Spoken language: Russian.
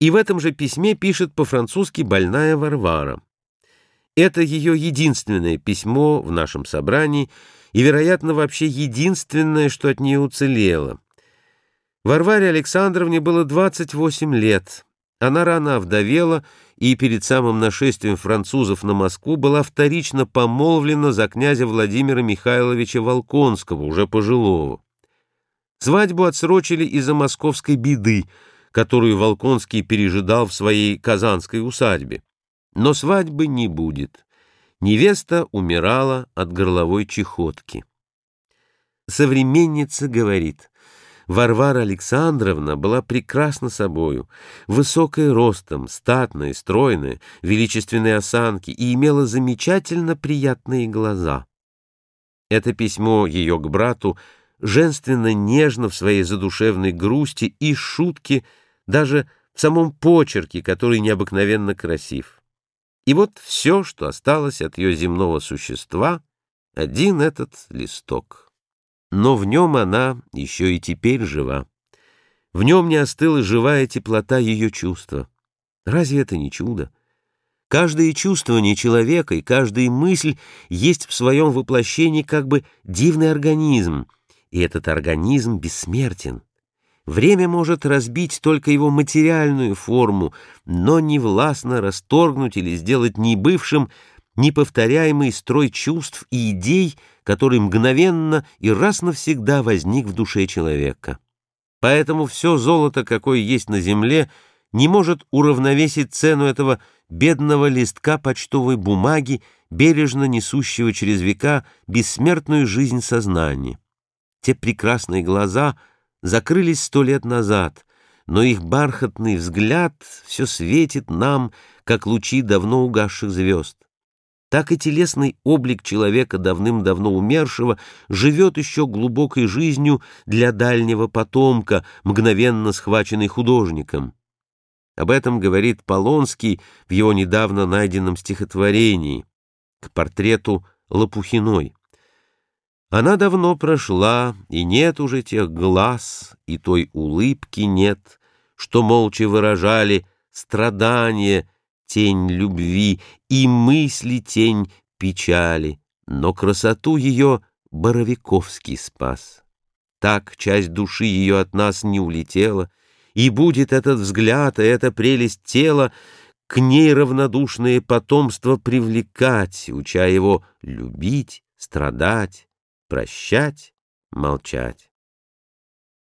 И в этом же письме пишет по-французски больная Варвара. Это ее единственное письмо в нашем собрании и, вероятно, вообще единственное, что от нее уцелело. Варваре Александровне было 28 лет. Она рано овдовела и перед самым нашествием французов на Москву была вторично помолвлена за князя Владимира Михайловича Волконского, уже пожилого. Свадьбу отсрочили из-за московской беды, которую Волконский пережидал в своей казанской усадьбе. Но свадьбы не будет. Невеста умирала от горловой чехотки. Современница говорит, Варвара Александровна была прекрасна собою, высокая ростом, статная, стройная, величественной осанки и имела замечательно приятные глаза. Это письмо ее к брату женственно нежно в своей задушевной грусти и шутке, даже в самом почерке, который необыкновенно красив. И вот все, что осталось от ее земного существа, один этот листок. Но в нем она еще и теперь жива. В нем не остыла живая теплота ее чувства. Разве это не чудо? Каждое чувствование человека и каждая мысль есть в своем воплощении как бы дивный организм, и этот организм бессмертен. Время может разбить только его материальную форму, но не властно расторгнуть или сделать небывшим неповторяемый строй чувств и идей, который мгновенно и раз навсегда возник в душе человека. Поэтому все золото, какое есть на земле, не может уравновесить цену этого бедного листка почтовой бумаги, бережно несущего через века бессмертную жизнь сознания. Те прекрасные глаза закрылись сто лет назад, но их бархатный взгляд все светит нам, как лучи давно угасших звезд. Так и телесный облик человека, давным-давно умершего, живет еще глубокой жизнью для дальнего потомка, мгновенно схваченный художником. Об этом говорит Полонский в его недавно найденном стихотворении к портрету Лопухиной. Она давно прошла, и нет уже тех глаз, и той улыбки нет, что молча выражали страдания, тень любви и мысли тень печали, но красоту ее Боровиковский спас. Так часть души ее от нас не улетела, и будет этот взгляд и эта прелесть тела к ней равнодушное потомство привлекать, уча его любить, страдать, прощать, молчать.